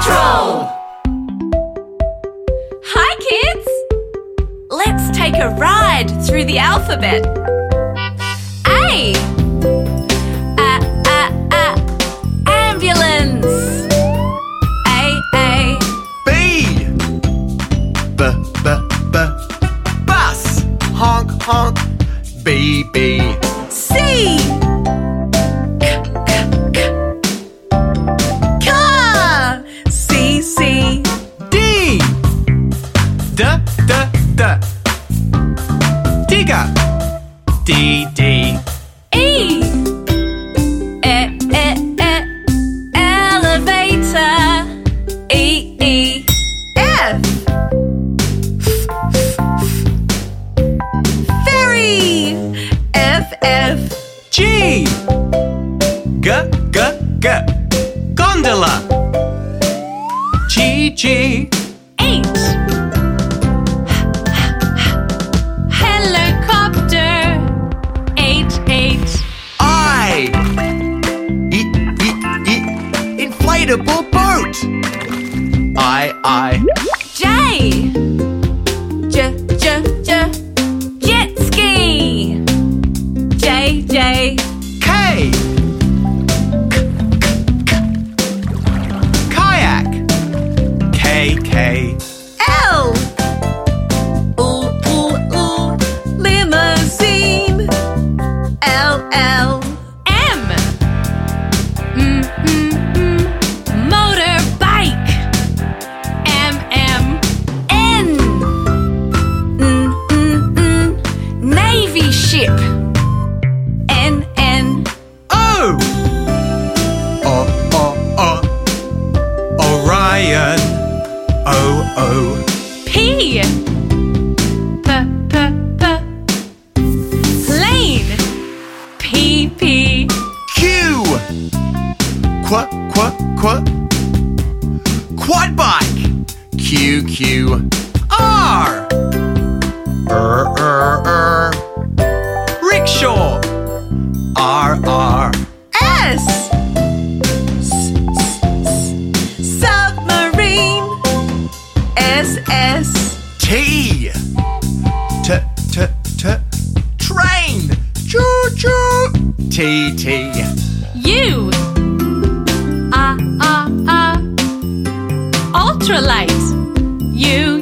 Patrol! Hi, kids! Let's take a ride through the alphabet. A. A, a, a. Ambulance. A, A. B. B, B, B. Bus. Honk, honk. B, B. D, D. E. E, E, E. Elevator. E, E. F. Ferry. F, F. G. G, G, G. Gondola. G, G. Inflatable boat. I, I. J. J, Qu, Qu, Qu. Quad bike. Q, Q. R. Er, er, er. Rickshaw. R, R. S. S, S, S. Submarine. S, S. T. T, T, T. Train. Choo, choo. T, T. U. Ultralight. U,